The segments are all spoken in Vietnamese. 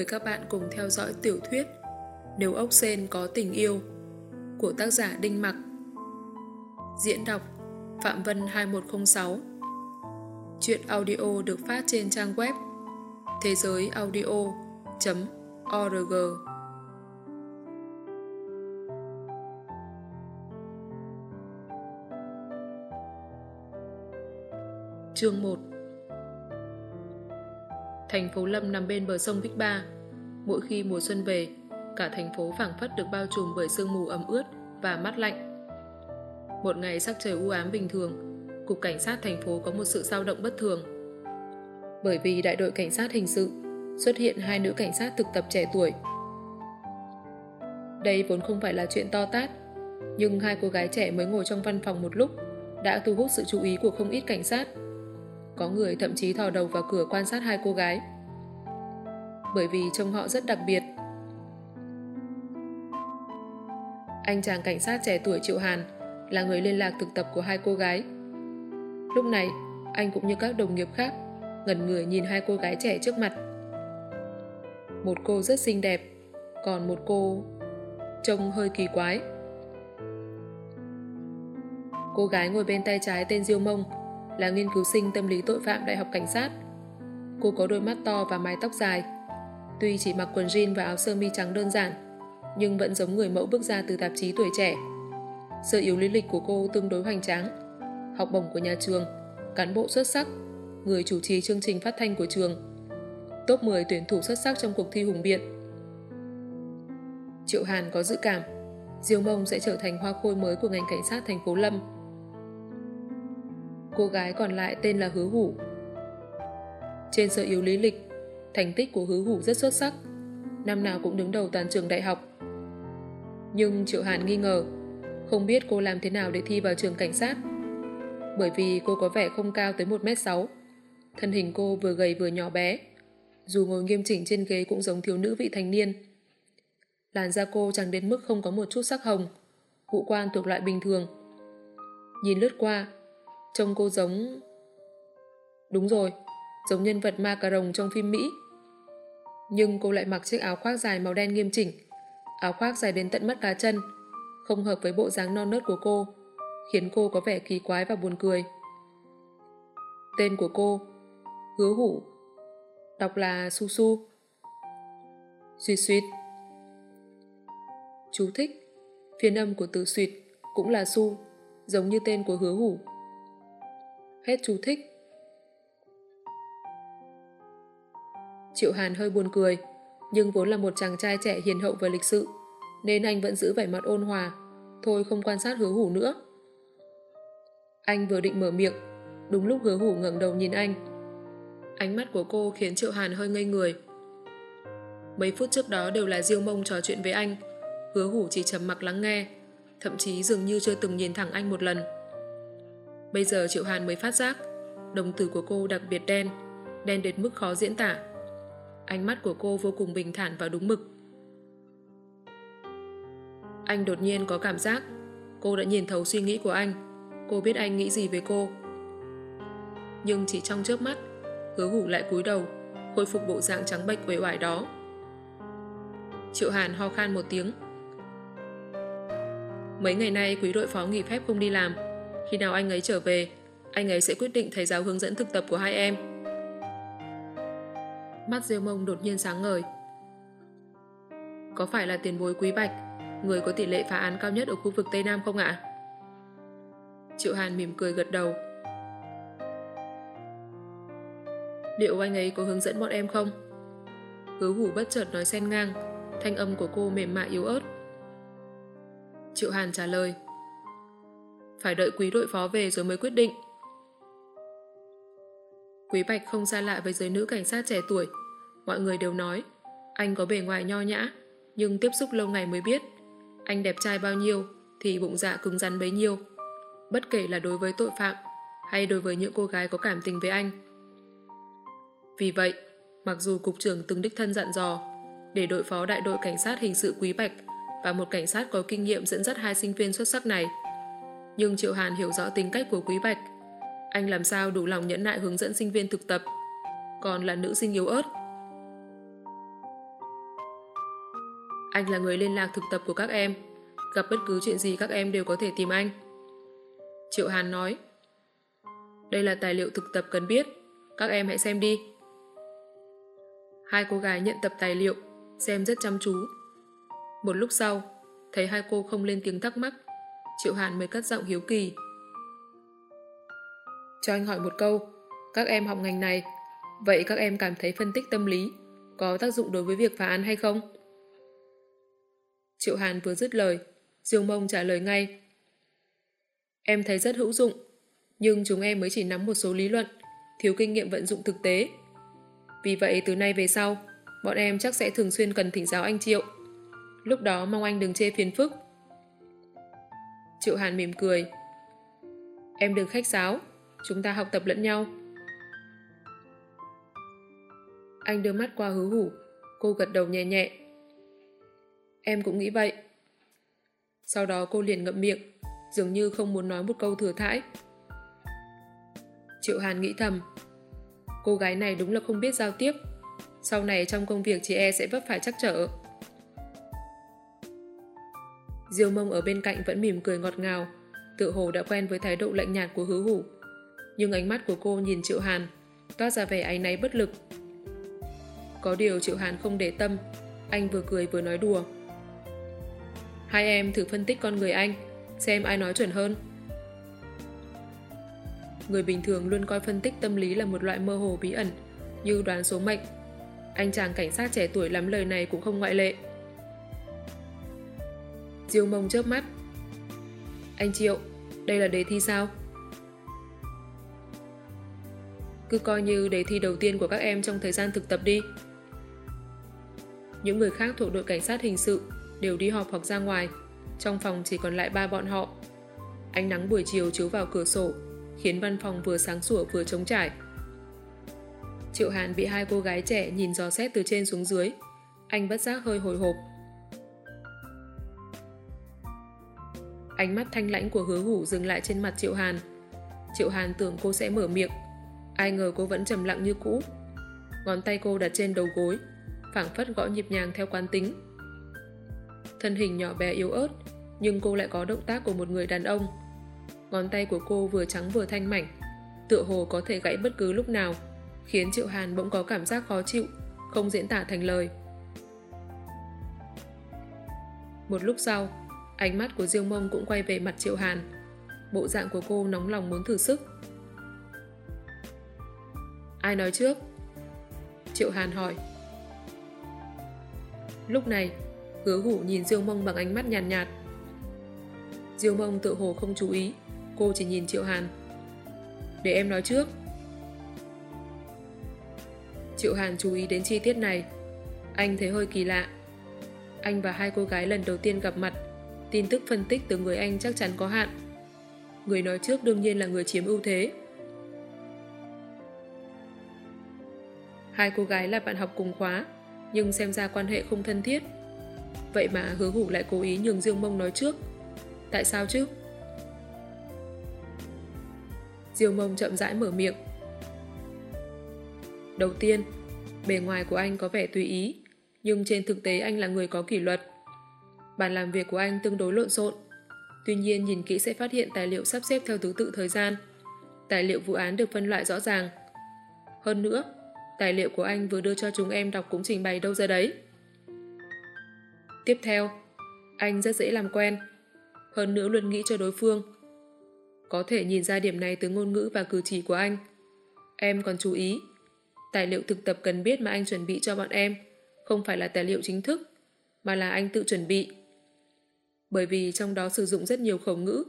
Mời các bạn cùng theo dõi tiểu thuyết Nếu ốc sen có tình yêu của tác giả Đinh Mặc. Diễn đọc Phạm Vân 2106 Chuyện audio được phát trên trang web thế giới audio.org Chương 1 Thành phố Lâm nằm bên bờ sông Vích Ba. Mỗi khi mùa xuân về, cả thành phố phảng phất được bao trùm bởi sương mù ẩm ướt và mát lạnh. Một ngày sắc trời u ám bình thường, Cục Cảnh sát thành phố có một sự dao động bất thường. Bởi vì đại đội cảnh sát hình sự xuất hiện hai nữ cảnh sát thực tập trẻ tuổi. Đây vốn không phải là chuyện to tát, nhưng hai cô gái trẻ mới ngồi trong văn phòng một lúc đã thu hút sự chú ý của không ít cảnh sát. Có người thậm chí thò đầu vào cửa quan sát hai cô gái. Bởi vì trông họ rất đặc biệt. Anh chàng cảnh sát trẻ tuổi Triệu Hàn là người liên lạc thực tập của hai cô gái. Lúc này, anh cũng như các đồng nghiệp khác ngẩn người nhìn hai cô gái trẻ trước mặt. Một cô rất xinh đẹp, còn một cô trông hơi kỳ quái. Cô gái ngồi bên tay trái tên Diêu Mông là nghiên cứu sinh tâm lý tội phạm Đại học Cảnh sát. Cô có đôi mắt to và mái tóc dài. Tuy chỉ mặc quần jean và áo sơ mi trắng đơn giản, nhưng vẫn giống người mẫu bước ra từ tạp chí tuổi trẻ. Sơ yếu lý lịch của cô tương đối hoành tráng. Học bổng của nhà trường, cán bộ xuất sắc, người chủ trì chương trình phát thanh của trường, top 10 tuyển thủ xuất sắc trong cuộc thi hùng biện. Triệu Hàn có dự cảm, Diêu Mông sẽ trở thành hoa khôi mới của ngành cảnh sát thành phố Lâm. Cô gái còn lại tên là Hứa Hủ. Trên sở yếu lý lịch, thành tích của Hứa Hủ rất xuất sắc, năm nào cũng đứng đầu toàn trường đại học. Nhưng Triệu Hàn nghi ngờ, không biết cô làm thế nào để thi vào trường cảnh sát. Bởi vì cô có vẻ không cao tới 1m6, thân hình cô vừa gầy vừa nhỏ bé, dù ngồi nghiêm chỉnh trên ghế cũng giống thiếu nữ vị thành niên. Làn da cô chẳng đến mức không có một chút sắc hồng, ngũ quan thuộc loại bình thường. Nhìn lướt qua, Trông cô giống... Đúng rồi, giống nhân vật ma cà rồng trong phim Mỹ. Nhưng cô lại mặc chiếc áo khoác dài màu đen nghiêm chỉnh. Áo khoác dài đến tận mắt cá chân, không hợp với bộ dáng non nớt của cô, khiến cô có vẻ kỳ quái và buồn cười. Tên của cô, Hứa Hủ, đọc là Su Su. Xuyệt xuyệt. Chú thích, phiên âm của từ xuyệt cũng là Su, giống như tên của Hứa Hủ. Hết chú thích. Triệu Hàn hơi buồn cười, nhưng vốn là một chàng trai trẻ hiền hậu và lịch sự, nên anh vẫn giữ vẻ mặt ôn hòa, thôi không quan sát hứa hủ nữa. Anh vừa định mở miệng, đúng lúc hứa hủ ngẩng đầu nhìn anh. Ánh mắt của cô khiến Triệu Hàn hơi ngây người. Mấy phút trước đó đều là Diêu Mông trò chuyện với anh, hứa hủ chỉ trầm mặc lắng nghe, thậm chí dường như chưa từng nhìn thẳng anh một lần. Bây giờ Triệu Hàn mới phát giác, đồng tử của cô đặc biệt đen, đen đến mức khó diễn tả. Ánh mắt của cô vô cùng bình thản và đúng mực. Anh đột nhiên có cảm giác cô đã nhìn thấu suy nghĩ của anh. Cô biết anh nghĩ gì về cô. Nhưng chỉ trong chớp mắt, hứa hủ lại cúi đầu, khôi phục bộ dạng trắng bệch uể oải đó. Triệu Hàn ho khan một tiếng. Mấy ngày nay quý đội phó nghỉ phép không đi làm, khi nào anh ấy trở về, anh ấy sẽ quyết định thầy giáo hướng dẫn thực tập của hai em. Mắt Diêu Mông đột nhiên sáng ngời. Có phải là tiền bối Quý Bạch, người có tỷ lệ phá án cao nhất ở khu vực Tây Nam không ạ? Triệu Hàn mỉm cười gật đầu. Liệu anh ấy có hướng dẫn bọn em không? Hứa hủ bất chợt nói xen ngang, thanh âm của cô mềm mại yếu ớt. Triệu Hàn trả lời phải đợi quý đội phó về rồi mới quyết định. Quý Bạch không xa lạ với giới nữ cảnh sát trẻ tuổi. Mọi người đều nói, anh có bề ngoài nho nhã, nhưng tiếp xúc lâu ngày mới biết. Anh đẹp trai bao nhiêu thì bụng dạ cứng rắn bấy nhiêu. Bất kể là đối với tội phạm hay đối với những cô gái có cảm tình với anh. Vì vậy, mặc dù cục trưởng từng đích thân dặn dò để đội phó đại đội cảnh sát hình sự Quý Bạch và một cảnh sát có kinh nghiệm dẫn dắt hai sinh viên xuất sắc này nhưng Triệu Hàn hiểu rõ tính cách của Quý Bạch. Anh làm sao đủ lòng nhẫn nại hướng dẫn sinh viên thực tập, còn là nữ sinh yếu ớt. Anh là người liên lạc thực tập của các em. Gặp bất cứ chuyện gì các em đều có thể tìm anh. Triệu Hàn nói. Đây là tài liệu thực tập cần biết. Các em hãy xem đi. Hai cô gái nhận tập tài liệu, xem rất chăm chú. Một lúc sau, thấy hai cô không lên tiếng thắc mắc, Triệu Hàn mới cất giọng hiếu kỳ. Cho anh hỏi một câu, các em học ngành này, vậy các em cảm thấy phân tích tâm lý có tác dụng đối với việc phá án hay không? Triệu Hàn vừa dứt lời, Diêu Mông trả lời ngay. Em thấy rất hữu dụng, nhưng chúng em mới chỉ nắm một số lý luận, thiếu kinh nghiệm vận dụng thực tế. Vì vậy từ nay về sau, bọn em chắc sẽ thường xuyên cần thỉnh giáo anh Triệu. Lúc đó mong anh đừng chê phiền phức. Triệu Hàn mỉm cười. Em đừng khách sáo, chúng ta học tập lẫn nhau. Anh đưa mắt qua hứa hủ, cô gật đầu nhẹ nhẹ. Em cũng nghĩ vậy. Sau đó cô liền ngậm miệng, dường như không muốn nói một câu thừa thãi. Triệu Hàn nghĩ thầm, cô gái này đúng là không biết giao tiếp, sau này trong công việc chị e sẽ vấp phải chắc trở. Diêu mông ở bên cạnh vẫn mỉm cười ngọt ngào, tự hồ đã quen với thái độ lạnh nhạt của hứa hủ. Nhưng ánh mắt của cô nhìn Triệu Hàn, toát ra vẻ áy náy bất lực. Có điều Triệu Hàn không để tâm, anh vừa cười vừa nói đùa. Hai em thử phân tích con người anh, xem ai nói chuẩn hơn. Người bình thường luôn coi phân tích tâm lý là một loại mơ hồ bí ẩn, như đoán số mệnh. Anh chàng cảnh sát trẻ tuổi lắm lời này cũng không ngoại lệ. Diêu mông chớp mắt. Anh Triệu, đây là đề thi sao? Cứ coi như đề thi đầu tiên của các em trong thời gian thực tập đi. Những người khác thuộc đội cảnh sát hình sự đều đi họp hoặc ra ngoài. Trong phòng chỉ còn lại ba bọn họ. Ánh nắng buổi chiều chiếu vào cửa sổ, khiến văn phòng vừa sáng sủa vừa trống trải. Triệu Hàn bị hai cô gái trẻ nhìn dò xét từ trên xuống dưới. Anh bất giác hơi hồi hộp. Ánh mắt thanh lãnh của hứa hủ dừng lại trên mặt Triệu Hàn. Triệu Hàn tưởng cô sẽ mở miệng. Ai ngờ cô vẫn trầm lặng như cũ. Ngón tay cô đặt trên đầu gối, phảng phất gõ nhịp nhàng theo quán tính. Thân hình nhỏ bé yếu ớt, nhưng cô lại có động tác của một người đàn ông. Ngón tay của cô vừa trắng vừa thanh mảnh, tựa hồ có thể gãy bất cứ lúc nào, khiến Triệu Hàn bỗng có cảm giác khó chịu, không diễn tả thành lời. Một lúc sau, ánh mắt của Diêu Mông cũng quay về mặt Triệu Hàn. Bộ dạng của cô nóng lòng muốn thử sức. Ai nói trước? Triệu Hàn hỏi. Lúc này, hứa hủ nhìn Diêu Mông bằng ánh mắt nhàn nhạt, nhạt. Diêu Mông tự hồ không chú ý, cô chỉ nhìn Triệu Hàn. Để em nói trước. Triệu Hàn chú ý đến chi tiết này. Anh thấy hơi kỳ lạ. Anh và hai cô gái lần đầu tiên gặp mặt, tin tức phân tích từ người anh chắc chắn có hạn. Người nói trước đương nhiên là người chiếm ưu thế. Hai cô gái là bạn học cùng khóa, nhưng xem ra quan hệ không thân thiết. Vậy mà hứa hủ lại cố ý nhường Dương Mông nói trước. Tại sao chứ? Diêu Mông chậm rãi mở miệng. Đầu tiên, bề ngoài của anh có vẻ tùy ý, nhưng trên thực tế anh là người có kỷ luật. Bàn làm việc của anh tương đối lộn xộn. Tuy nhiên nhìn kỹ sẽ phát hiện tài liệu sắp xếp theo thứ tự thời gian. Tài liệu vụ án được phân loại rõ ràng. Hơn nữa, tài liệu của anh vừa đưa cho chúng em đọc cũng trình bày đâu ra đấy. Tiếp theo, anh rất dễ làm quen, hơn nữa luôn nghĩ cho đối phương. Có thể nhìn ra điểm này từ ngôn ngữ và cử chỉ của anh. Em còn chú ý, tài liệu thực tập cần biết mà anh chuẩn bị cho bọn em không phải là tài liệu chính thức, mà là anh tự chuẩn bị. Bởi vì trong đó sử dụng rất nhiều khẩu ngữ.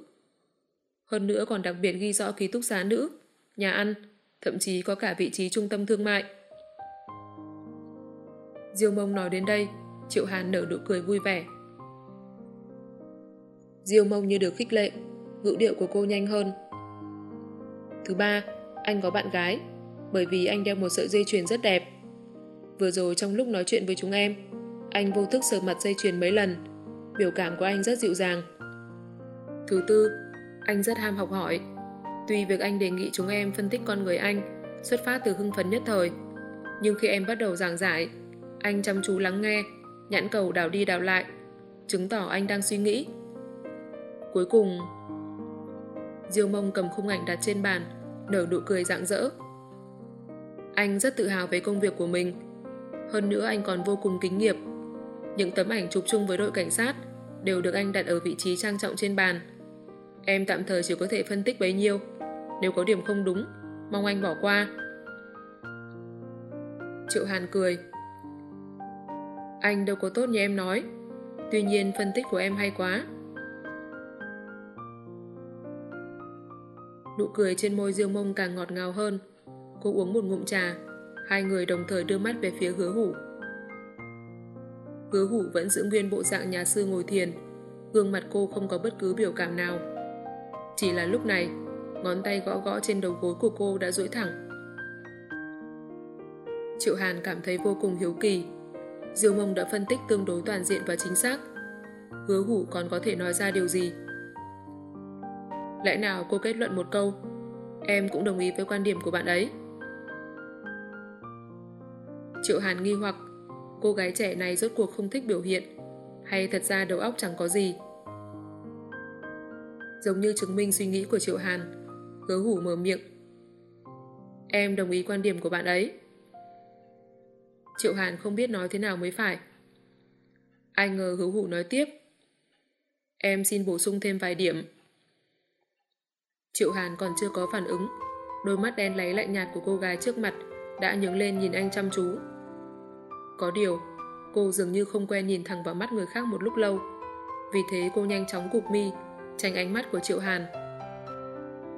Hơn nữa còn đặc biệt ghi rõ ký túc xá nữ, nhà ăn, thậm chí có cả vị trí trung tâm thương mại. Diêu mông nói đến đây, Triệu Hàn nở nụ cười vui vẻ. Diêu mông như được khích lệ, ngữ điệu của cô nhanh hơn. Thứ ba, anh có bạn gái, bởi vì anh đeo một sợi dây chuyền rất đẹp. Vừa rồi trong lúc nói chuyện với chúng em, anh vô thức sờ mặt dây chuyền mấy lần, biểu cảm của anh rất dịu dàng. Thứ tư, anh rất ham học hỏi. Tuy việc anh đề nghị chúng em phân tích con người anh xuất phát từ hưng phấn nhất thời, nhưng khi em bắt đầu giảng giải, anh chăm chú lắng nghe, Nhãn cầu đảo đi đảo lại, chứng tỏ anh đang suy nghĩ. Cuối cùng, Diêu mông cầm khung ảnh đặt trên bàn, nở nụ cười rạng rỡ. Anh rất tự hào về công việc của mình. Hơn nữa anh còn vô cùng kính nghiệp. Những tấm ảnh chụp chung với đội cảnh sát đều được anh đặt ở vị trí trang trọng trên bàn. Em tạm thời chỉ có thể phân tích bấy nhiêu. Nếu có điểm không đúng, mong anh bỏ qua. Triệu Hàn cười. Anh đâu có tốt như em nói. Tuy nhiên phân tích của em hay quá. Nụ cười trên môi Diêu Mông càng ngọt ngào hơn. Cô uống một ngụm trà. Hai người đồng thời đưa mắt về phía hứa hủ. Hứa hủ vẫn giữ nguyên bộ dạng nhà sư ngồi thiền. Gương mặt cô không có bất cứ biểu cảm nào. Chỉ là lúc này, ngón tay gõ gõ trên đầu gối của cô đã duỗi thẳng. Triệu Hàn cảm thấy vô cùng hiếu kỳ. Diêu Mông đã phân tích tương đối toàn diện và chính xác. Hứa hủ còn có thể nói ra điều gì? Lẽ nào cô kết luận một câu Em cũng đồng ý với quan điểm của bạn ấy Triệu Hàn nghi hoặc Cô gái trẻ này rốt cuộc không thích biểu hiện. Hay thật ra đầu óc chẳng có gì? Giống như chứng minh suy nghĩ của Triệu Hàn Hứa hủ mở miệng. Em đồng ý quan điểm của bạn ấy. Triệu Hàn không biết nói thế nào mới phải. Ai ngờ hứa hủ nói tiếp. Em xin bổ sung thêm vài điểm. Triệu Hàn còn chưa có phản ứng. Đôi mắt đen lấy lạnh nhạt của cô gái trước mặt đã nhướng lên nhìn anh chăm chú. Có điều, cô dường như không quen nhìn thẳng vào mắt người khác một lúc lâu. Vì thế cô nhanh chóng cục mi, tránh ánh mắt của Triệu Hàn.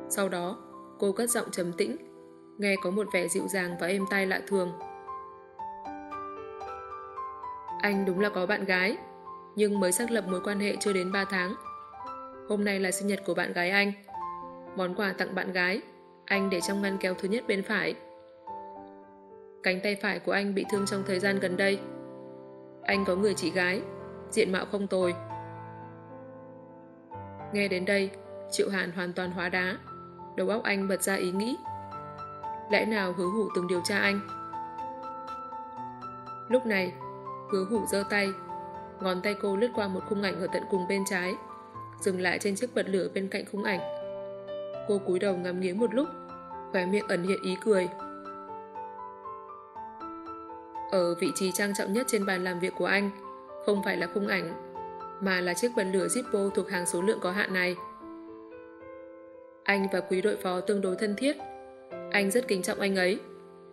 Sau đó, cô cất giọng trầm tĩnh, nghe có một vẻ dịu dàng và êm tai lạ thường. Anh đúng là có bạn gái, nhưng mới xác lập mối quan hệ chưa đến 3 tháng. Hôm nay là sinh nhật của bạn gái anh. Món quà tặng bạn gái, anh để trong ngăn kéo thứ nhất bên phải. Cánh tay phải của anh bị thương trong thời gian gần đây. Anh có người chị gái, diện mạo không tồi. Nghe đến đây, Triệu Hàn hoàn toàn hóa đá. Đầu óc anh bật ra ý nghĩ. Lẽ nào hứa hủ từng điều tra anh? Lúc này, hứa hủ giơ tay, ngón tay cô lướt qua một khung ảnh ở tận cùng bên trái, dừng lại trên chiếc bật lửa bên cạnh khung ảnh. Cô cúi đầu ngắm nghía một lúc, khóe miệng ẩn hiện ý cười. Ở vị trí trang trọng nhất trên bàn làm việc của anh, không phải là khung ảnh, mà là chiếc bật lửa Zippo thuộc hàng số lượng có hạn này. Anh và quý đội phó tương đối thân thiết. Anh rất kính trọng anh ấy.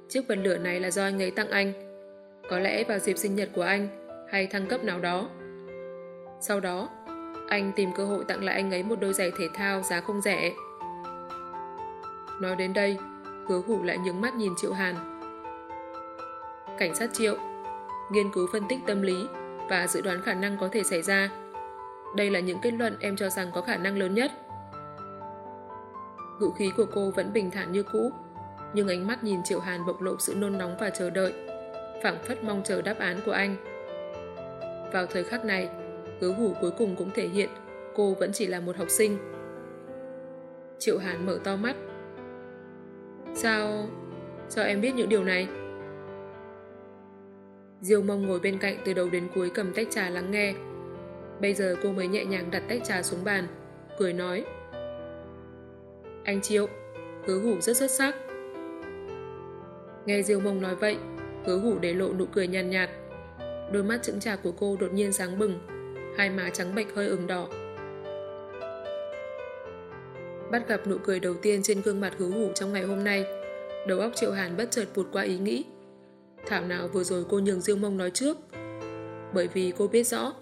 Chiếc bật lửa này là do anh ấy tặng anh. Có lẽ vào dịp sinh nhật của anh hay thăng cấp nào đó. Sau đó, anh tìm cơ hội tặng lại anh ấy một đôi giày thể thao giá không rẻ. Nói đến đây, hứa hủ lại nhướng mắt nhìn Triệu Hàn. Cảnh sát Triệu, nghiên cứu phân tích tâm lý và dự đoán khả năng có thể xảy ra. Đây là những kết luận em cho rằng có khả năng lớn nhất. Ngữ khí của cô vẫn bình thản như cũ, nhưng ánh mắt nhìn Triệu Hàn bộc lộ sự nôn nóng và chờ đợi, phảng phất mong chờ đáp án của anh. Vào thời khắc này, hứa hủ cuối cùng cũng thể hiện cô vẫn chỉ là một học sinh. Triệu Hàn mở to mắt, Sao... sao em biết những điều này? Diêu mông ngồi bên cạnh từ đầu đến cuối cầm tách trà lắng nghe. Bây giờ cô mới nhẹ nhàng đặt tách trà xuống bàn, cười nói. Anh Triệu, hứa hủ rất xuất sắc. Nghe Diêu mông nói vậy, hứa hủ để lộ nụ cười nhàn nhạt, nhạt. Đôi mắt trứng trà của cô đột nhiên sáng bừng, hai má trắng bệch hơi ửng đỏ. Bắt gặp nụ cười đầu tiên trên gương mặt hứa hủ trong ngày hôm nay, đầu óc Triệu Hàn bất chợt vụt qua ý nghĩ. Thảo nào vừa rồi cô nhường Diêu Mông nói trước. Bởi vì cô biết rõ,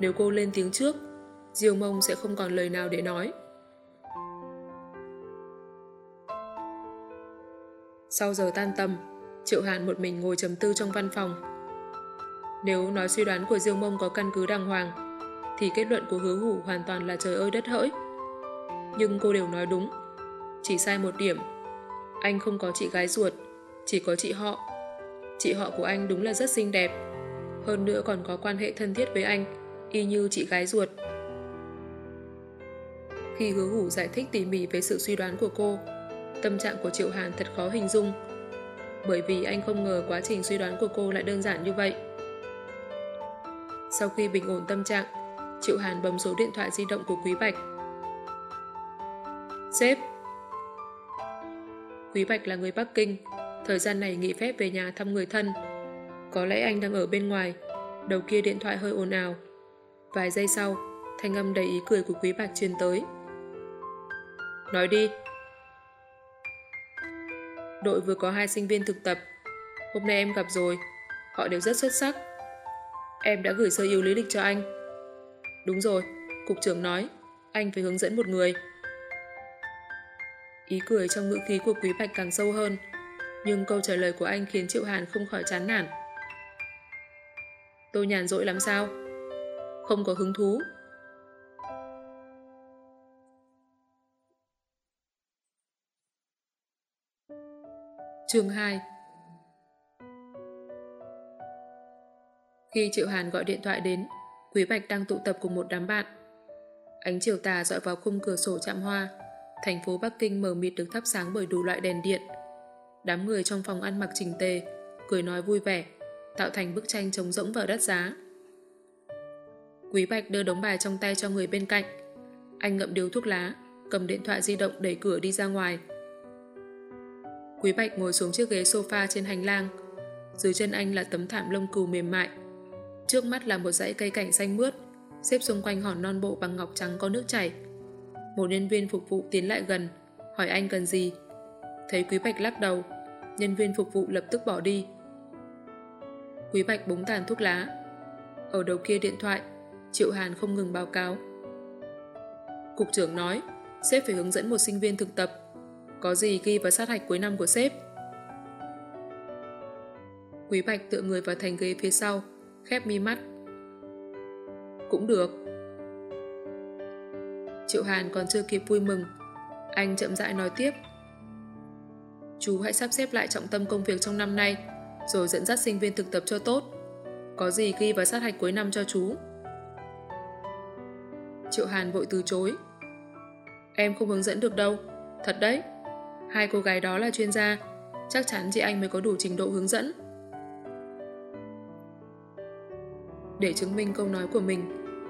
nếu cô lên tiếng trước, Diêu Mông sẽ không còn lời nào để nói. Sau giờ tan tầm, Triệu Hàn một mình ngồi trầm tư trong văn phòng. Nếu nói suy đoán của Diêu Mông có căn cứ đàng hoàng, thì kết luận của hứa hủ hoàn toàn là trời ơi đất hỡi nhưng cô đều nói đúng. Chỉ sai một điểm. Anh không có chị gái ruột, chỉ có chị họ. Chị họ của anh đúng là rất xinh đẹp. Hơn nữa còn có quan hệ thân thiết với anh, y như chị gái ruột. Khi hứa hủ giải thích tỉ mỉ về sự suy đoán của cô, tâm trạng của Triệu Hàn thật khó hình dung. Bởi vì anh không ngờ quá trình suy đoán của cô lại đơn giản như vậy. Sau khi bình ổn tâm trạng, Triệu Hàn bấm số điện thoại di động của Quý Bạch. Sếp Quý Bạch là người Bắc Kinh, thời gian này nghỉ phép về nhà thăm người thân. Có lẽ anh đang ở bên ngoài, đầu kia điện thoại hơi ồn ào. Vài giây sau, thanh âm đầy ý cười của Quý Bạch truyền tới. Nói đi. Đội vừa có hai sinh viên thực tập. Hôm nay em gặp rồi, họ đều rất xuất sắc. Em đã gửi sơ yêu lý lịch cho anh. Đúng rồi, cục trưởng nói, anh phải hướng dẫn một người. Ý cười trong ngữ khí của Quý Bạch càng sâu hơn, nhưng câu trả lời của anh khiến Triệu Hàn không khỏi chán nản. Tôi nhàn rỗi lắm sao? Không có hứng thú. Chương 2 Khi Triệu Hàn gọi điện thoại đến, Quý Bạch đang tụ tập cùng một đám bạn. Ánh chiều tà dọi vào khung cửa sổ chạm hoa, thành phố Bắc Kinh mờ mịt được thắp sáng bởi đủ loại đèn điện. Đám người trong phòng ăn mặc chỉnh tề, cười nói vui vẻ, tạo thành bức tranh trống rỗng vào đất giá. Quý Bạch đưa đống bài trong tay cho người bên cạnh. Anh ngậm điếu thuốc lá, cầm điện thoại di động đẩy cửa đi ra ngoài. Quý Bạch ngồi xuống chiếc ghế sofa trên hành lang. Dưới chân anh là tấm thảm lông cừu mềm mại. Trước mắt là một dãy cây cảnh xanh mướt, xếp xung quanh hòn non bộ bằng ngọc trắng có nước chảy. Một nhân viên phục vụ tiến lại gần, hỏi anh cần gì. Thấy Quý Bạch lắc đầu, nhân viên phục vụ lập tức bỏ đi. Quý Bạch búng tàn thuốc lá. Ở đầu kia điện thoại, Triệu Hàn không ngừng báo cáo. Cục trưởng nói, sếp phải hướng dẫn một sinh viên thực tập. Có gì ghi vào sát hạch cuối năm của sếp? Quý Bạch tựa người vào thành ghế phía sau, khép mi mắt. Cũng được. Triệu Hàn còn chưa kịp vui mừng. Anh chậm rãi nói tiếp. Chú hãy sắp xếp lại trọng tâm công việc trong năm nay, rồi dẫn dắt sinh viên thực tập cho tốt. Có gì ghi vào sát hạch cuối năm cho chú. Triệu Hàn vội từ chối. Em không hướng dẫn được đâu, thật đấy. Hai cô gái đó là chuyên gia, chắc chắn chị anh mới có đủ trình độ hướng dẫn. Để chứng minh câu nói của mình,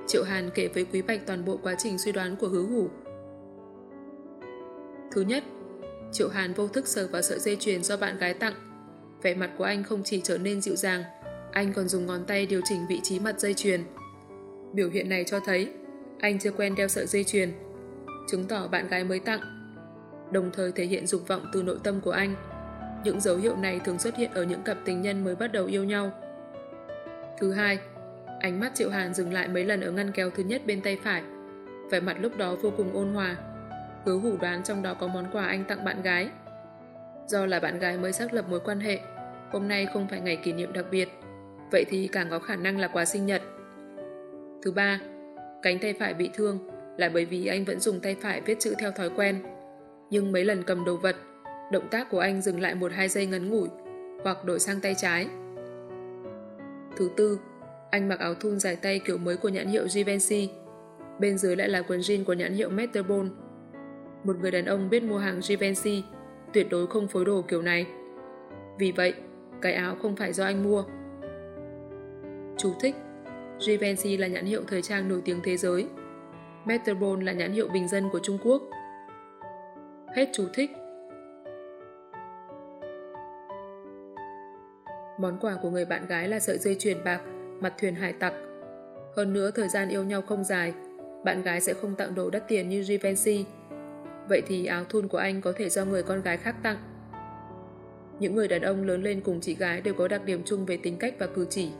Triệu Hàn kể với Quý Bạch toàn bộ quá trình suy đoán của hứa hủ. Thứ nhất, Triệu Hàn vô thức sờ vào sợi dây chuyền do bạn gái tặng. Vẻ mặt của anh không chỉ trở nên dịu dàng, anh còn dùng ngón tay điều chỉnh vị trí mặt dây chuyền. Biểu hiện này cho thấy anh chưa quen đeo sợi dây chuyền, chứng tỏ bạn gái mới tặng, đồng thời thể hiện dục vọng từ nội tâm của anh. Những dấu hiệu này thường xuất hiện ở những cặp tình nhân mới bắt đầu yêu nhau. Thứ hai, ánh mắt Triệu Hàn dừng lại mấy lần ở ngăn kéo thứ nhất bên tay phải. Vẻ mặt lúc đó vô cùng ôn hòa. Hứa hủ đoán trong đó có món quà anh tặng bạn gái. Do là bạn gái mới xác lập mối quan hệ, hôm nay không phải ngày kỷ niệm đặc biệt, vậy thì càng có khả năng là quà sinh nhật. Thứ ba, Cánh tay phải bị thương là bởi vì anh vẫn dùng tay phải viết chữ theo thói quen. Nhưng mấy lần cầm đồ vật, động tác của anh dừng lại một hai giây ngắn ngủi hoặc đổi sang tay trái. Thứ tư, anh mặc áo thun dài tay kiểu mới của nhãn hiệu Givenchy. Bên dưới lại là quần jean của nhãn hiệu Metterbone. Một người đàn ông biết mua hàng Givenchy tuyệt đối không phối đồ kiểu này. Vì vậy, cái áo không phải do anh mua. Chú thích Givenchy là nhãn hiệu thời trang nổi tiếng thế giới. Metterbone là nhãn hiệu bình dân của Trung Quốc. Hết chú thích. Món quà của người bạn gái là sợi dây chuyền bạc, mặt thuyền hải tặc. Hơn nữa thời gian yêu nhau không dài, bạn gái sẽ không tặng đồ đắt tiền như Givenchy. Vậy thì áo thun của anh có thể do người con gái khác tặng. Những người đàn ông lớn lên cùng chị gái đều có đặc điểm chung về tính cách và cử chỉ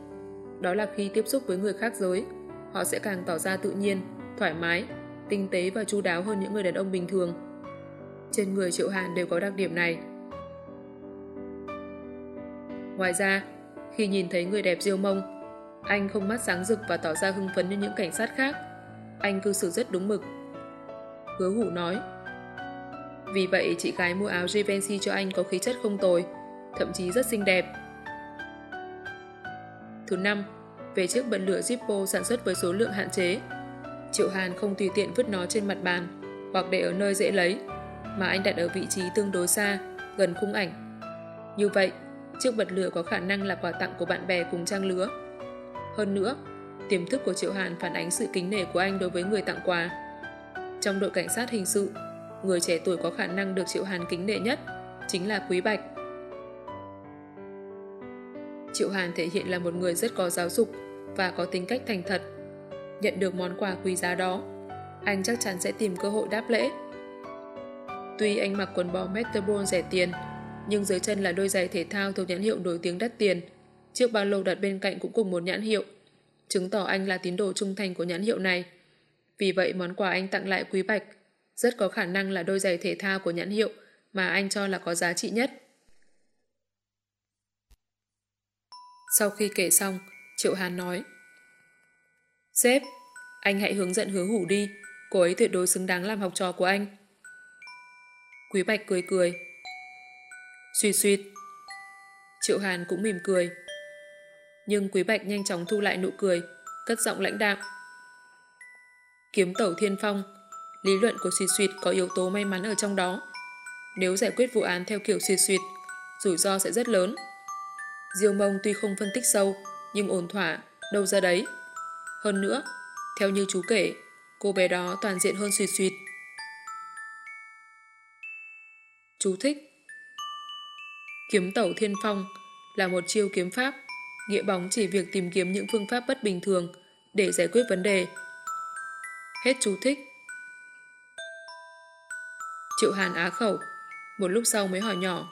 đó là khi tiếp xúc với người khác giới, họ sẽ càng tỏ ra tự nhiên, thoải mái, tinh tế và chu đáo hơn những người đàn ông bình thường. Trên người Triệu Hàn đều có đặc điểm này. Ngoài ra, khi nhìn thấy người đẹp diêu mông, anh không mắt sáng rực và tỏ ra hưng phấn như những cảnh sát khác. Anh cư xử rất đúng mực. Hứa hủ nói, vì vậy chị gái mua áo Givenchy cho anh có khí chất không tồi, thậm chí rất xinh đẹp. Thứ năm, về chiếc bật lửa Zippo sản xuất với số lượng hạn chế. Triệu Hàn không tùy tiện vứt nó trên mặt bàn hoặc để ở nơi dễ lấy, mà anh đặt ở vị trí tương đối xa, gần khung ảnh. Như vậy, chiếc bật lửa có khả năng là quà tặng của bạn bè cùng trang lứa. Hơn nữa, Tiềm thức của Triệu Hàn phản ánh sự kính nể của anh đối với người tặng quà. Trong đội cảnh sát hình sự, người trẻ tuổi có khả năng được Triệu Hàn kính nể nhất chính là Quý Bạch. Triệu Hàn thể hiện là một người rất có giáo dục và có tính cách thành thật. Nhận được món quà quý giá đó, anh chắc chắn sẽ tìm cơ hội đáp lễ. Tuy anh mặc quần bò Metabron rẻ tiền, nhưng dưới chân là đôi giày thể thao thuộc nhãn hiệu nổi tiếng đắt tiền. Chiếc ba lô đặt bên cạnh cũng cùng một nhãn hiệu, chứng tỏ anh là tín đồ trung thành của nhãn hiệu này. Vì vậy món quà anh tặng lại Quý Bạch rất có khả năng là đôi giày thể thao của nhãn hiệu mà anh cho là có giá trị nhất. Sau khi kể xong, Triệu Hàn nói Sếp, anh hãy hướng dẫn hứa hủ đi, cô ấy tuyệt đối xứng đáng làm học trò của anh. Quý Bạch cười cười. Xuyệt xuyệt. Triệu Hàn cũng mỉm cười. Nhưng Quý Bạch nhanh chóng thu lại nụ cười, cất giọng lãnh đạm. Kiếm tẩu thiên phong, lý luận của xuyệt xuyệt có yếu tố may mắn ở trong đó. Nếu giải quyết vụ án theo kiểu xuyệt xuyệt, rủi ro sẽ rất lớn. Diêu mông tuy không phân tích sâu, nhưng ổn thỏa, đâu ra đấy. Hơn nữa, theo như chú kể, cô bé đó toàn diện hơn xuyệt xuyệt. Chú thích Kiếm tẩu thiên phong là một chiêu kiếm pháp, nghĩa bóng chỉ việc tìm kiếm những phương pháp bất bình thường để giải quyết vấn đề. Hết chú thích. Triệu Hàn á khẩu, một lúc sau mới hỏi nhỏ.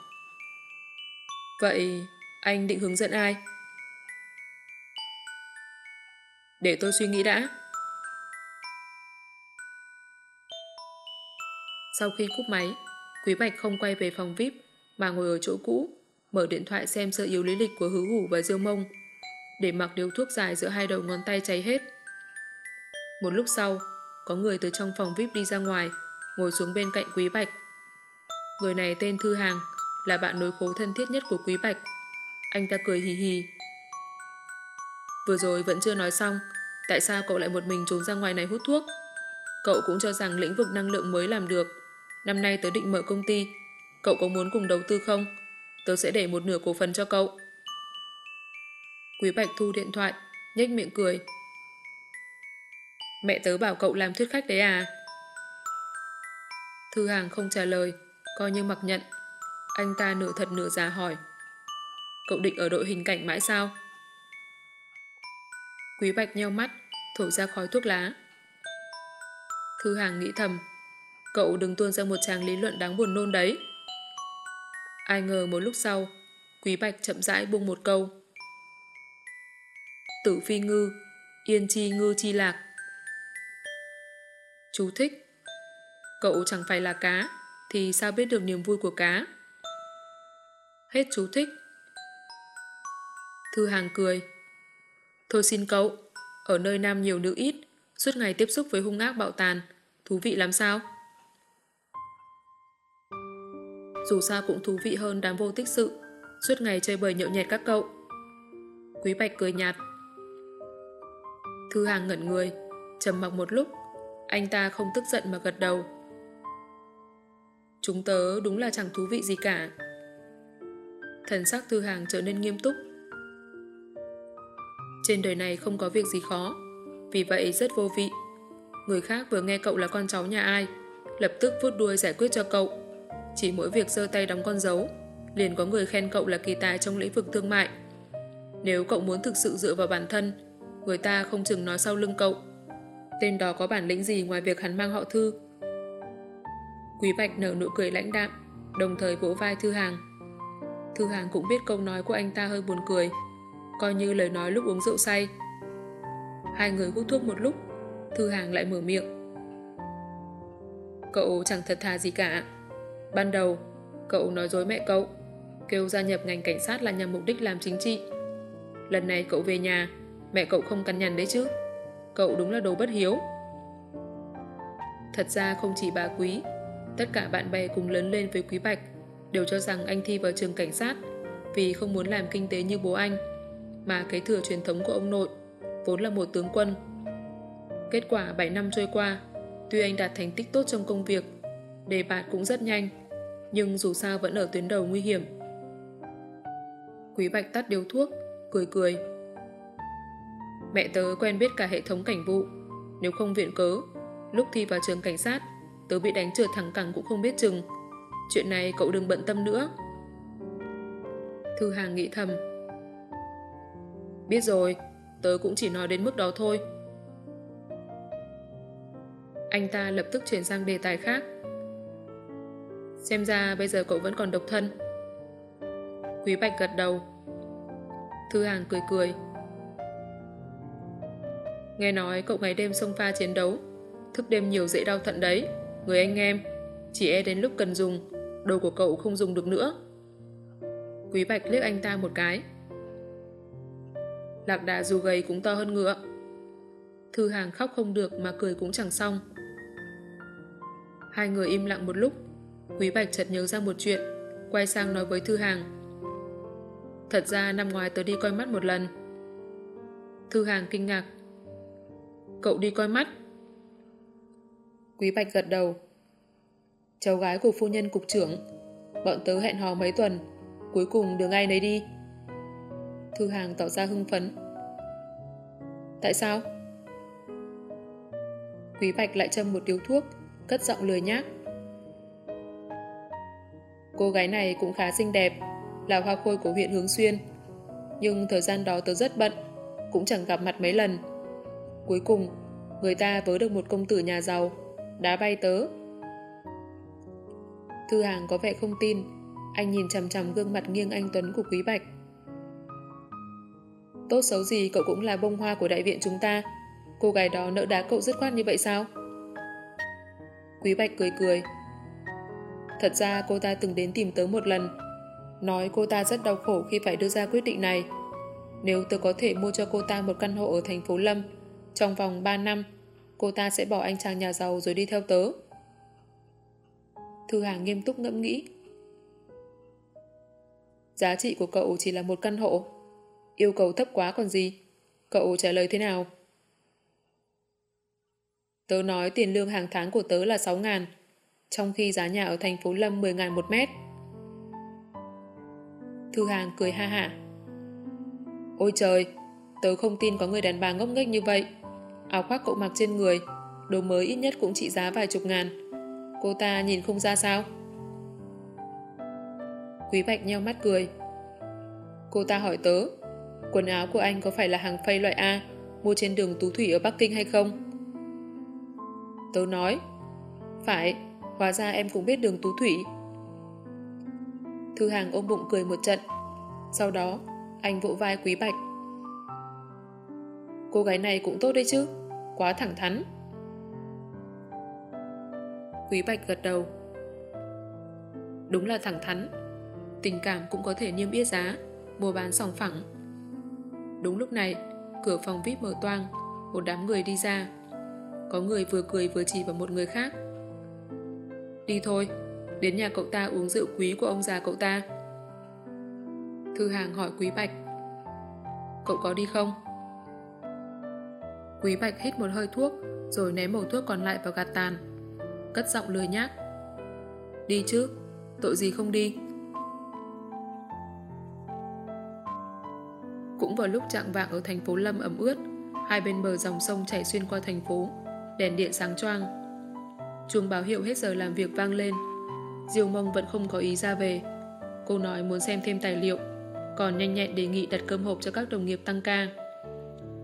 Vậy anh định hướng dẫn ai? Để tôi suy nghĩ đã. Sau khi cúp máy, Quý Bạch không quay về phòng VIP mà ngồi ở chỗ cũ, mở điện thoại xem sơ yếu lý lịch của hứa hủ và diêu mông, để mặc điếu thuốc dài giữa hai đầu ngón tay cháy hết. Một lúc sau, có người từ trong phòng VIP đi ra ngoài, ngồi xuống bên cạnh Quý Bạch. Người này tên Thư Hàng, là bạn nối khố thân thiết nhất của Quý Bạch. Anh ta cười hì hì. Vừa rồi vẫn chưa nói xong, tại sao cậu lại một mình trốn ra ngoài này hút thuốc? Cậu cũng cho rằng lĩnh vực năng lượng mới làm được. Năm nay tớ định mở công ty. Cậu có muốn cùng đầu tư không? Tớ sẽ để một nửa cổ phần cho cậu. Quý Bạch thu điện thoại, nhếch miệng cười. Mẹ tớ bảo cậu làm thuyết khách đấy à? Thư hàng không trả lời, coi như mặc nhận. Anh ta nửa thật nửa giả hỏi. Cậu định ở đội hình cảnh mãi sao? Quý Bạch nheo mắt, thổi ra khói thuốc lá. Thư hàng nghĩ thầm, cậu đừng tuôn ra một tràng lý luận đáng buồn nôn đấy. Ai ngờ một lúc sau, Quý Bạch chậm rãi buông một câu. Tử phi ngư, yên chi ngư chi lạc. Chú thích. Cậu chẳng phải là cá, thì sao biết được niềm vui của cá? Hết chú thích. Thư hàng cười. Thôi xin cậu, ở nơi nam nhiều nữ ít, suốt ngày tiếp xúc với hung ác bạo tàn, thú vị lắm sao? Dù sao cũng thú vị hơn đám vô tích sự, suốt ngày chơi bời nhậu nhẹt các cậu. Quý Bạch cười nhạt. Thư hàng ngẩn người, trầm mặc một lúc, anh ta không tức giận mà gật đầu. Chúng tớ đúng là chẳng thú vị gì cả. Thần sắc thư hàng trở nên nghiêm túc. Trên đời này không có việc gì khó, vì vậy rất vô vị. Người khác vừa nghe cậu là con cháu nhà ai, lập tức vút đuôi giải quyết cho cậu. Chỉ mỗi việc giơ tay đóng con dấu, liền có người khen cậu là kỳ tài trong lĩnh vực thương mại. Nếu cậu muốn thực sự dựa vào bản thân, người ta không chừng nói sau lưng cậu. Tên đó có bản lĩnh gì ngoài việc hắn mang họ Thư? Quý Bạch nở nụ cười lãnh đạm, đồng thời vỗ vai Thư Hàng. Thư Hàng cũng biết câu nói của anh ta hơi buồn cười, coi như lời nói lúc uống rượu say. Hai người hút thuốc một lúc, Thư Hàng lại mở miệng. Cậu chẳng thật thà gì cả. Ban đầu, cậu nói dối mẹ cậu, kêu gia nhập ngành cảnh sát là nhằm mục đích làm chính trị. Lần này cậu về nhà, mẹ cậu không cằn nhằn đấy chứ. Cậu đúng là đồ bất hiếu. Thật ra không chỉ bà Quý, tất cả bạn bè cùng lớn lên với Quý Bạch đều cho rằng anh thi vào trường cảnh sát vì không muốn làm kinh tế như bố anh, mà kế thừa truyền thống của ông nội, vốn là một tướng quân. Kết quả 7 năm trôi qua, tuy anh đạt thành tích tốt trong công việc, đề bạt cũng rất nhanh, nhưng dù sao vẫn ở tuyến đầu nguy hiểm. Quý Bạch tắt điếu thuốc, cười cười. Mẹ tớ quen biết cả hệ thống cảnh vụ. Nếu không viện cớ, lúc thi vào trường cảnh sát, tớ bị đánh trượt thẳng cẳng cũng không biết chừng. Chuyện này cậu đừng bận tâm nữa. Thư Hàng nghĩ thầm. Biết rồi, tớ cũng chỉ nói đến mức đó thôi. Anh ta lập tức chuyển sang đề tài khác. Xem ra bây giờ cậu vẫn còn độc thân. Quý Bạch gật đầu. Thư Hàng cười cười. Nghe nói cậu ngày đêm xông pha chiến đấu, thức đêm nhiều dễ đau thận đấy, người anh em. Chỉ e đến lúc cần dùng, đồ của cậu không dùng được nữa. Quý Bạch liếc anh ta một cái. Lạc đà dù gầy cũng to hơn ngựa. Thư Hàng khóc không được mà cười cũng chẳng xong. Hai người im lặng một lúc, Quý Bạch chợt nhớ ra một chuyện, quay sang nói với Thư Hàng. Thật ra năm ngoài tớ đi coi mắt một lần. Thư Hàng kinh ngạc. Cậu đi coi mắt? Quý Bạch gật đầu. Cháu gái của phu nhân cục trưởng. Bọn tớ hẹn hò mấy tuần, cuối cùng đường ai nấy đi. Thư Hàng tỏ ra hưng phấn. Tại sao? Quý Bạch lại châm một điếu thuốc, cất giọng lười nhác. Cô gái này cũng khá xinh đẹp, là hoa khôi của huyện Hướng Xuyên. Nhưng thời gian đó tớ rất bận, cũng chẳng gặp mặt mấy lần. Cuối cùng, người ta vớ được một công tử nhà giàu, đá bay tớ. Thư hàng có vẻ không tin, anh nhìn chằm chằm gương mặt nghiêng anh Tuấn của Quý Bạch. Tốt xấu gì cậu cũng là bông hoa của đại viện chúng ta. Cô gái đó nỡ đá cậu dứt khoát như vậy sao? Quý Bạch cười cười. Thật ra cô ta từng đến tìm tớ một lần. Nói cô ta rất đau khổ khi phải đưa ra quyết định này. Nếu tớ có thể mua cho cô ta một căn hộ ở thành phố Lâm, trong vòng 3 năm, cô ta sẽ bỏ anh chàng nhà giàu rồi đi theo tớ. Thư Hàng nghiêm túc ngẫm nghĩ. Giá trị của cậu chỉ là một căn hộ. Yêu cầu thấp quá còn gì? Cậu trả lời thế nào? Tớ nói tiền lương hàng tháng của tớ là 6 ngàn, trong khi giá nhà ở thành phố Lâm 10 ngàn một mét. Thư Hàng cười ha hả. Ôi trời, tớ không tin có người đàn bà ngốc nghếch như vậy. Áo khoác cậu mặc trên người, đồ mới ít nhất cũng trị giá vài chục ngàn. Cô ta nhìn không ra sao? Quý Bạch nheo mắt cười. Cô ta hỏi tớ, quần áo của anh có phải là hàng phay loại A, mua trên đường Tú Thủy ở Bắc Kinh hay không? Tớ nói, phải, hóa ra em cũng biết đường Tú Thủy. Thư hàng ôm bụng cười một trận. Sau đó, anh vỗ vai Quý Bạch. Cô gái này cũng tốt đấy chứ, quá thẳng thắn. Quý Bạch gật đầu. Đúng là thẳng thắn, tình cảm cũng có thể niêm yết giá, mua bán sòng phẳng. Đúng lúc này, cửa phòng VIP mở toang, một đám người đi ra. Có người vừa cười vừa chỉ vào một người khác. Đi thôi, đến nhà cậu ta uống rượu quý của ông già cậu ta. Thư hàng hỏi Quý Bạch. Cậu có đi không? Quý Bạch hít một hơi thuốc, rồi ném màu thuốc còn lại vào gạt tàn. Cất giọng lười nhác. Đi chứ, tội gì không đi. Cũng vào lúc trạng vạng ở thành phố Lâm ẩm ướt, hai bên bờ dòng sông chảy xuyên qua thành phố, đèn điện sáng choang. Chuông báo hiệu hết giờ làm việc vang lên. Diêu mông vẫn không có ý ra về. Cô nói muốn xem thêm tài liệu, còn nhanh nhẹn đề nghị đặt cơm hộp cho các đồng nghiệp tăng ca.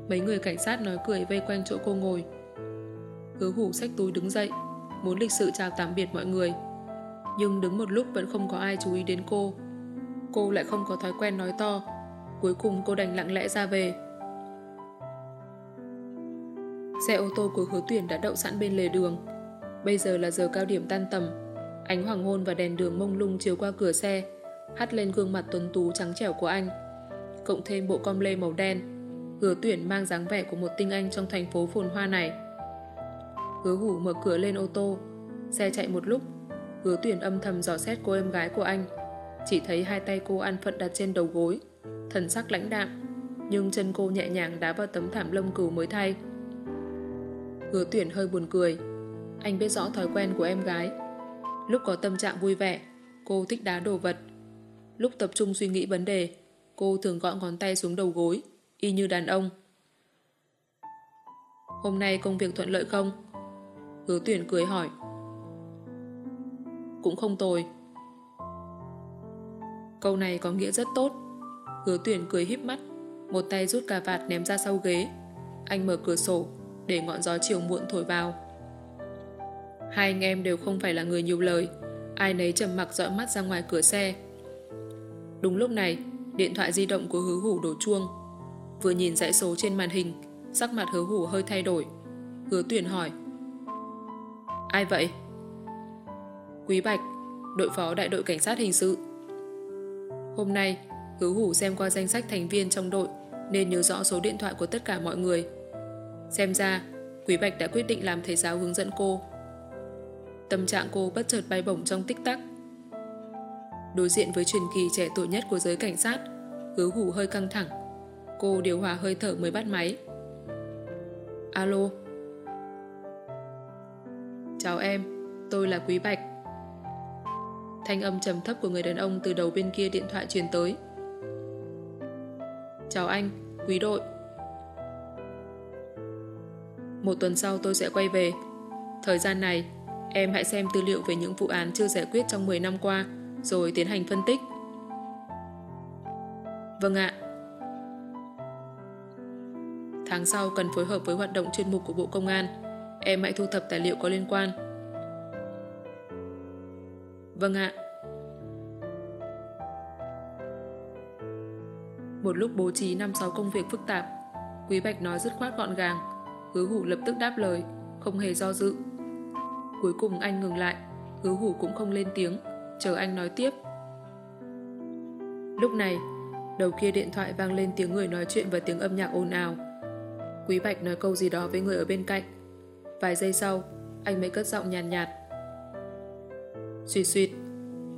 Mấy người cảnh sát nói cười vây quanh chỗ cô ngồi. Hứa hủ sách túi đứng dậy, muốn lịch sự chào tạm biệt mọi người. Nhưng đứng một lúc vẫn không có ai chú ý đến cô. Cô lại không có thói quen nói to. Cuối cùng cô đành lặng lẽ ra về. Xe ô tô của hứa tuyển đã đậu sẵn bên lề đường. Bây giờ là giờ cao điểm tan tầm. Ánh hoàng hôn và đèn đường mông lung chiếu qua cửa xe, hắt lên gương mặt tuấn tú trắng trẻo của anh. Cộng thêm bộ com lê màu đen, hứa tuyển mang dáng vẻ của một tinh anh trong thành phố phồn hoa này. Hứa hủ mở cửa lên ô tô, xe chạy một lúc, hứa tuyển âm thầm dò xét cô em gái của anh. Chỉ thấy hai tay cô ăn phận đặt trên đầu gối, thần sắc lãnh đạm, nhưng chân cô nhẹ nhàng đá vào tấm thảm lông cừu mới thay. Hứa tuyển hơi buồn cười. Anh biết rõ thói quen của em gái. Lúc có tâm trạng vui vẻ, cô thích đá đồ vật. Lúc tập trung suy nghĩ vấn đề, cô thường gõ ngón tay xuống đầu gối, y như đàn ông. Hôm nay công việc thuận lợi không? Hứa tuyển cười hỏi. Cũng không tồi. Câu này có nghĩa rất tốt. Hứa tuyển cười híp mắt, một tay rút cà vạt ném ra sau ghế. Anh mở cửa sổ, để ngọn gió chiều muộn thổi vào. Hai anh em đều không phải là người nhiều lời, ai nấy trầm mặc dõi mắt ra ngoài cửa xe. Đúng lúc này, điện thoại di động của hứa hủ đổ chuông. Vừa nhìn dãy số trên màn hình, sắc mặt hứa hủ hơi thay đổi. Hứa tuyển hỏi. Ai vậy? Quý Bạch, đội phó đại đội cảnh sát hình sự. Hôm nay, hứa hủ xem qua danh sách thành viên trong đội nên nhớ rõ số điện thoại của tất cả mọi người. Xem ra, Quý Bạch đã quyết định làm thầy giáo hướng dẫn cô. Tâm trạng cô bất chợt bay bổng trong tích tắc. Đối diện với truyền kỳ trẻ tuổi nhất của giới cảnh sát, hứa hủ hơi căng thẳng. Cô điều hòa hơi thở mới bắt máy. Alo. Chào em, tôi là Quý Bạch. Thanh âm trầm thấp của người đàn ông từ đầu bên kia điện thoại truyền tới. Chào anh, quý đội. Một tuần sau tôi sẽ quay về. Thời gian này, em hãy xem tư liệu về những vụ án chưa giải quyết trong 10 năm qua, rồi tiến hành phân tích. Vâng ạ. Tháng sau cần phối hợp với hoạt động chuyên mục của Bộ Công an. Em hãy thu thập tài liệu có liên quan. Vâng ạ. Một lúc bố trí 5-6 công việc phức tạp, Quý Bạch nói dứt khoát gọn gàng, hứa hủ lập tức đáp lời, không hề do dự. Cuối cùng anh ngừng lại, hứa hủ cũng không lên tiếng, chờ anh nói tiếp. Lúc này, đầu kia điện thoại vang lên tiếng người nói chuyện và tiếng âm nhạc ồn ào. Quý Bạch nói câu gì đó với người ở bên cạnh. Vài giây sau, anh mới cất giọng nhàn nhạt, nhạt. Xuyệt xuyệt,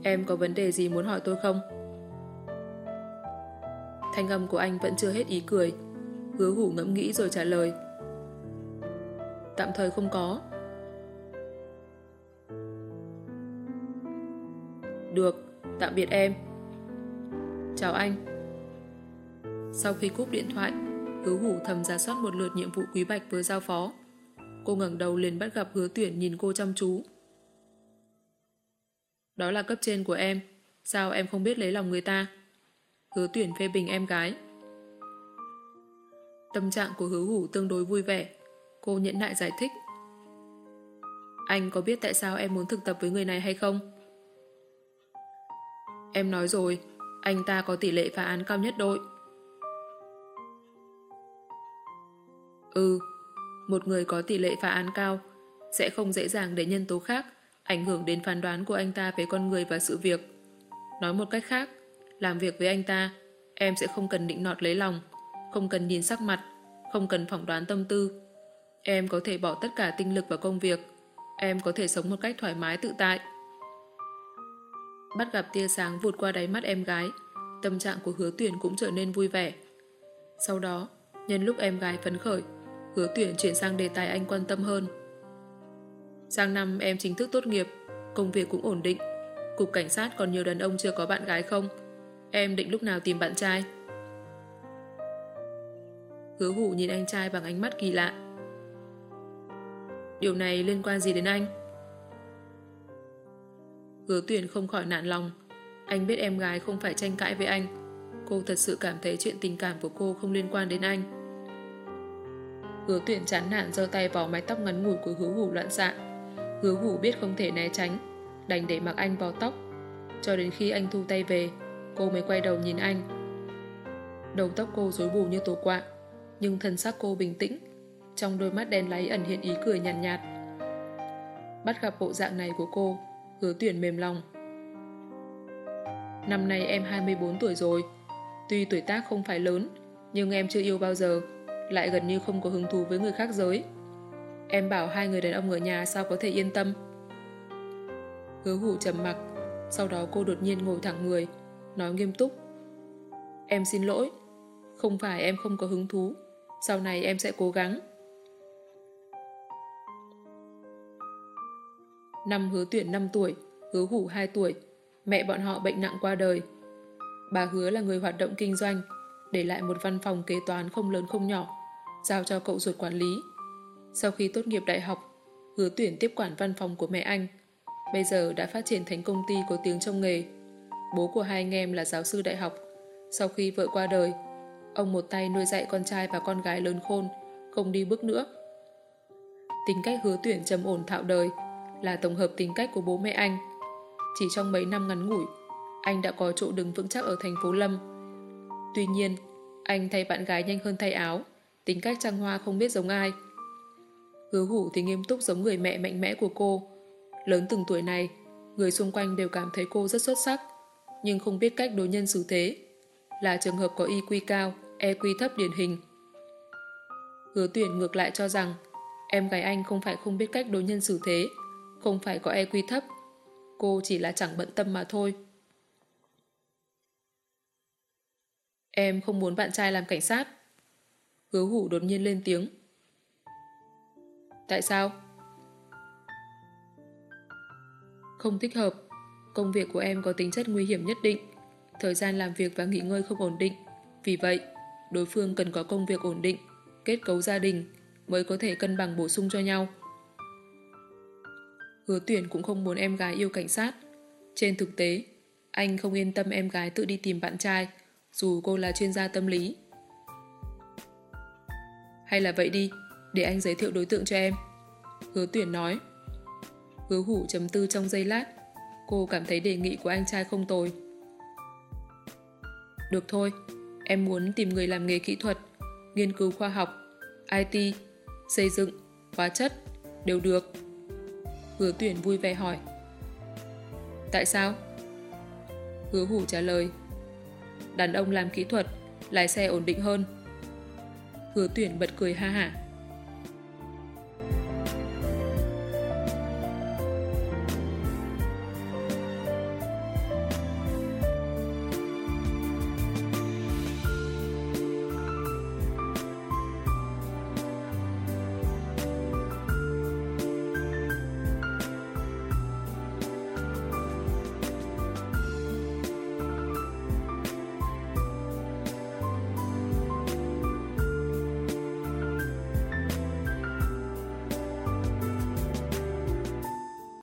em có vấn đề gì muốn hỏi tôi không? Thanh âm của anh vẫn chưa hết ý cười. Hứa hủ ngẫm nghĩ rồi trả lời. Tạm thời không có. Được, tạm biệt em. Chào anh. Sau khi cúp điện thoại, hứa hủ thầm ra soát một lượt nhiệm vụ quý bạch với giao phó. Cô ngẩng đầu liền bắt gặp hứa tuyển nhìn cô chăm chú. Đó là cấp trên của em. Sao em không biết lấy lòng người ta? Hứa tuyển phê bình em gái. Tâm trạng của hứa hủ tương đối vui vẻ. Cô nhẫn nại giải thích. Anh có biết tại sao em muốn thực tập với người này hay không? Em nói rồi, anh ta có tỷ lệ phá án cao nhất đội. Ừ, một người có tỷ lệ phá án cao sẽ không dễ dàng để nhân tố khác ảnh hưởng đến phán đoán của anh ta về con người và sự việc. Nói một cách khác, làm việc với anh ta, em sẽ không cần định nọt lấy lòng, không cần nhìn sắc mặt, không cần phỏng đoán tâm tư. Em có thể bỏ tất cả tinh lực vào công việc, em có thể sống một cách thoải mái tự tại. Bắt gặp tia sáng vụt qua đáy mắt em gái, tâm trạng của hứa tuyển cũng trở nên vui vẻ. Sau đó, nhân lúc em gái phấn khởi, hứa tuyển chuyển sang đề tài anh quan tâm hơn. Sang năm em chính thức tốt nghiệp, công việc cũng ổn định. Cục cảnh sát còn nhiều đàn ông chưa có bạn gái không? Em định lúc nào tìm bạn trai? Hứa hủ nhìn anh trai bằng ánh mắt kỳ lạ. Điều này liên quan gì đến anh? Hứa tuyển không khỏi nản lòng. Anh biết em gái không phải tranh cãi với anh. Cô thật sự cảm thấy chuyện tình cảm của cô không liên quan đến anh. Hứa tuyển chán nản giơ tay vào mái tóc ngắn ngủi của hứa hủ loạn xạ. Hứa hủ biết không thể né tránh, đành để mặc anh vào tóc. Cho đến khi anh thu tay về, cô mới quay đầu nhìn anh. Đầu tóc cô rối bù như tổ quạ, nhưng thân xác cô bình tĩnh. Trong đôi mắt đen láy ẩn hiện ý cười nhàn nhạt, nhạt. Bắt gặp bộ dạng này của cô, hứa tuyển mềm lòng. Năm nay em 24 tuổi rồi. Tuy tuổi tác không phải lớn, nhưng em chưa yêu bao giờ, lại gần như không có hứng thú với người khác giới. Em bảo hai người đàn ông ở nhà sao có thể yên tâm. Hứa hủ trầm mặc, sau đó cô đột nhiên ngồi thẳng người, nói nghiêm túc. Em xin lỗi, không phải em không có hứng thú, sau này em sẽ cố gắng. Năm hứa tuyển 5 tuổi, hứa hủ 2 tuổi, mẹ bọn họ bệnh nặng qua đời. Bà hứa là người hoạt động kinh doanh, để lại một văn phòng kế toán không lớn không nhỏ, giao cho cậu ruột quản lý. Sau khi tốt nghiệp đại học, hứa tuyển tiếp quản văn phòng của mẹ anh. Bây giờ đã phát triển thành công ty có tiếng trong nghề. Bố của hai anh em là giáo sư đại học. Sau khi vợ qua đời, ông một tay nuôi dạy con trai và con gái lớn khôn, không đi bước nữa. Tính cách hứa tuyển trầm ổn thạo đời là tổng hợp tính cách của bố mẹ anh. Chỉ trong mấy năm ngắn ngủi, anh đã có chỗ đứng vững chắc ở thành phố Lâm. Tuy nhiên, anh thay bạn gái nhanh hơn thay áo, tính cách trăng hoa không biết giống ai. Hứa hủ thì nghiêm túc giống người mẹ mạnh mẽ của cô. Lớn từng tuổi này, người xung quanh đều cảm thấy cô rất xuất sắc, nhưng không biết cách đối nhân xử thế. Là trường hợp có IQ cao, EQ thấp điển hình. Hứa tuyển ngược lại cho rằng em gái anh không phải không biết cách đối nhân xử thế, không phải có EQ thấp. Cô chỉ là chẳng bận tâm mà thôi. Em không muốn bạn trai làm cảnh sát. Hứa hủ đột nhiên lên tiếng. Tại sao? Không thích hợp. Công việc của em có tính chất nguy hiểm nhất định. Thời gian làm việc và nghỉ ngơi không ổn định. Vì vậy, đối phương cần có công việc ổn định, kết cấu gia đình mới có thể cân bằng bổ sung cho nhau. Hứa tuyển cũng không muốn em gái yêu cảnh sát. Trên thực tế, anh không yên tâm em gái tự đi tìm bạn trai, dù cô là chuyên gia tâm lý. Hay là vậy đi, để anh giới thiệu đối tượng cho em. Hứa tuyển nói. Hứa hủ chấm tư trong giây lát, cô cảm thấy đề nghị của anh trai không tồi. Được thôi, em muốn tìm người làm nghề kỹ thuật, nghiên cứu khoa học, IT, xây dựng, hóa chất, đều được. Hứa tuyển vui vẻ hỏi. Tại sao? Hứa hủ trả lời. Đàn ông làm kỹ thuật, lái xe ổn định hơn. Hứa tuyển bật cười ha hả.